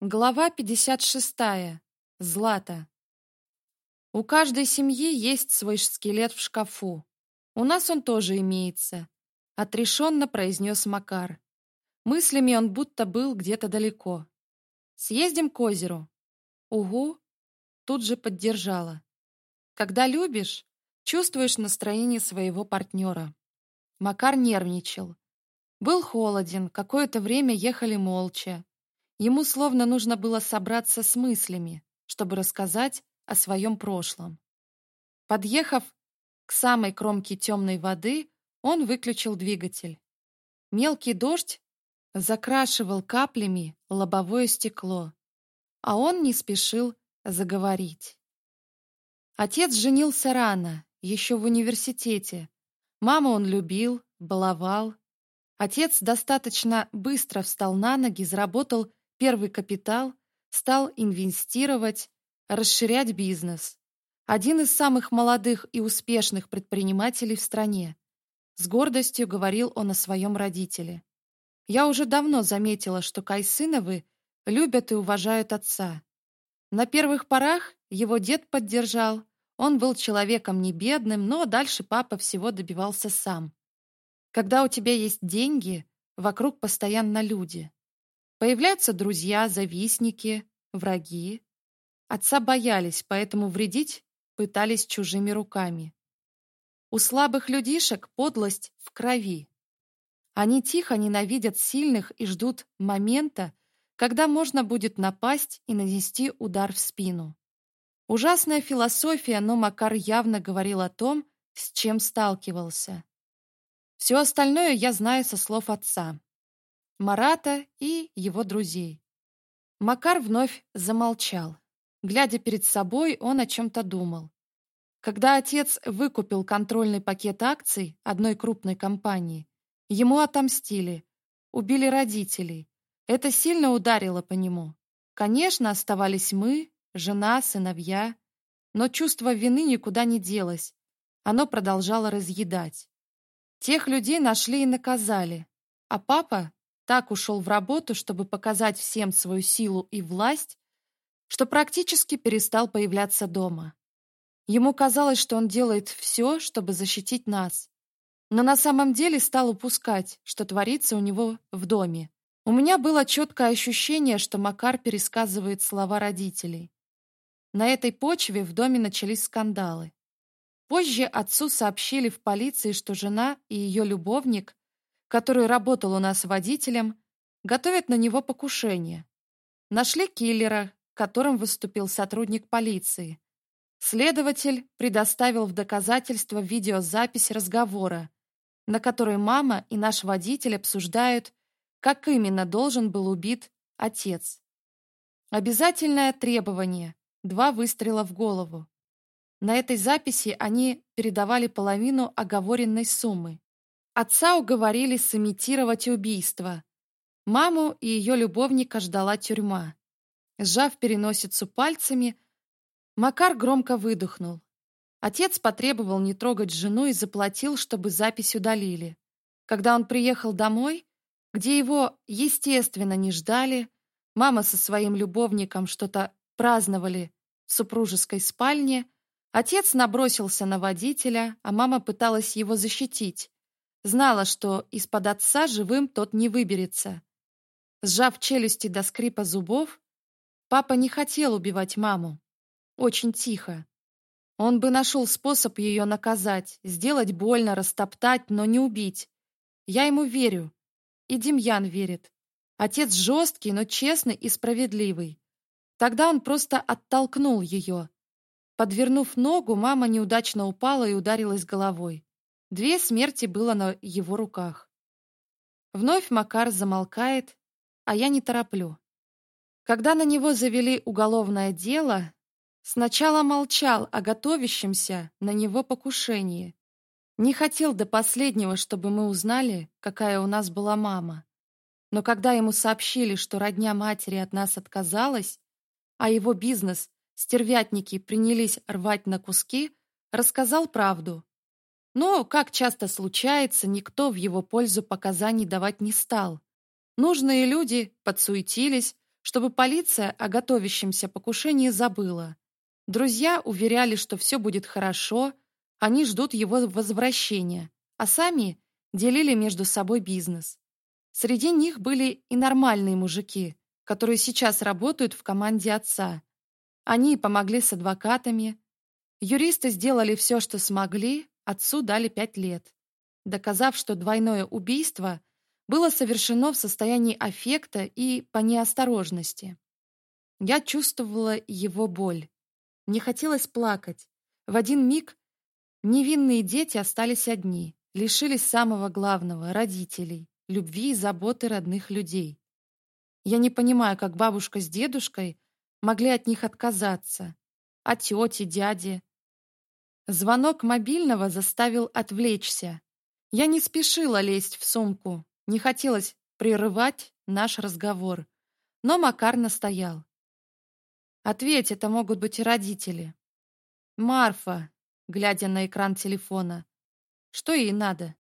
Глава 56. Злата. У каждой семьи есть свой скелет в шкафу. У нас он тоже имеется, отрешенно произнес Макар. Мыслями он будто был где-то далеко. Съездим к озеру. Угу, тут же поддержала. Когда любишь, чувствуешь настроение своего партнера. Макар нервничал. Был холоден, какое-то время ехали молча, Ему словно нужно было собраться с мыслями, чтобы рассказать о своем прошлом. Подъехав к самой кромке темной воды, он выключил двигатель. Мелкий дождь закрашивал каплями лобовое стекло, а он не спешил заговорить. Отец женился рано, еще в университете. Маму он любил, баловал. Отец достаточно быстро встал на ноги, заработал первый капитал, стал инвестировать, расширять бизнес. Один из самых молодых и успешных предпринимателей в стране. С гордостью говорил он о своем родителе. Я уже давно заметила, что Кайсыновы любят и уважают отца. На первых порах его дед поддержал. Он был человеком не бедным, но дальше папа всего добивался сам. Когда у тебя есть деньги, вокруг постоянно люди. Появляются друзья, завистники, враги. Отца боялись, поэтому вредить пытались чужими руками. У слабых людишек подлость в крови. Они тихо ненавидят сильных и ждут момента, когда можно будет напасть и нанести удар в спину. Ужасная философия, но Макар явно говорил о том, с чем сталкивался. Все остальное я знаю со слов отца. Марата и его друзей. Макар вновь замолчал. Глядя перед собой, он о чем-то думал. Когда отец выкупил контрольный пакет акций одной крупной компании, ему отомстили, убили родителей. Это сильно ударило по нему. Конечно, оставались мы, жена, сыновья, но чувство вины никуда не делось. Оно продолжало разъедать. Тех людей нашли и наказали, а папа так ушел в работу, чтобы показать всем свою силу и власть, что практически перестал появляться дома. Ему казалось, что он делает все, чтобы защитить нас, но на самом деле стал упускать, что творится у него в доме. У меня было четкое ощущение, что Макар пересказывает слова родителей. На этой почве в доме начались скандалы. Позже отцу сообщили в полиции, что жена и ее любовник который работал у нас водителем, готовят на него покушение. Нашли киллера, которым выступил сотрудник полиции. Следователь предоставил в доказательство видеозапись разговора, на которой мама и наш водитель обсуждают, как именно должен был убит отец. Обязательное требование – два выстрела в голову. На этой записи они передавали половину оговоренной суммы. Отца уговорили сымитировать убийство. Маму и ее любовника ждала тюрьма. Сжав переносицу пальцами, Макар громко выдохнул. Отец потребовал не трогать жену и заплатил, чтобы запись удалили. Когда он приехал домой, где его, естественно, не ждали, мама со своим любовником что-то праздновали в супружеской спальне, отец набросился на водителя, а мама пыталась его защитить знала, что из-под отца живым тот не выберется. Сжав челюсти до скрипа зубов, папа не хотел убивать маму. Очень тихо. Он бы нашел способ ее наказать, сделать больно, растоптать, но не убить. Я ему верю. И Демьян верит. Отец жесткий, но честный и справедливый. Тогда он просто оттолкнул ее. Подвернув ногу, мама неудачно упала и ударилась головой. Две смерти было на его руках. Вновь Макар замолкает, а я не тороплю. Когда на него завели уголовное дело, сначала молчал о готовящемся на него покушении. Не хотел до последнего, чтобы мы узнали, какая у нас была мама. Но когда ему сообщили, что родня матери от нас отказалась, а его бизнес, стервятники, принялись рвать на куски, рассказал правду. Но, как часто случается, никто в его пользу показаний давать не стал. Нужные люди подсуетились, чтобы полиция о готовящемся покушении забыла. Друзья уверяли, что все будет хорошо, они ждут его возвращения, а сами делили между собой бизнес. Среди них были и нормальные мужики, которые сейчас работают в команде отца. Они помогли с адвокатами. Юристы сделали все, что смогли, Отцу дали пять лет. Доказав, что двойное убийство было совершено в состоянии аффекта и по неосторожности. Я чувствовала его боль. Мне хотелось плакать. В один миг невинные дети остались одни, лишились самого главного — родителей, любви и заботы родных людей. Я не понимаю, как бабушка с дедушкой могли от них отказаться. А тети, дяди Звонок мобильного заставил отвлечься. Я не спешила лезть в сумку, не хотелось прерывать наш разговор. Но Макар настоял. «Ответь, это могут быть и родители». «Марфа», глядя на экран телефона. «Что ей надо?»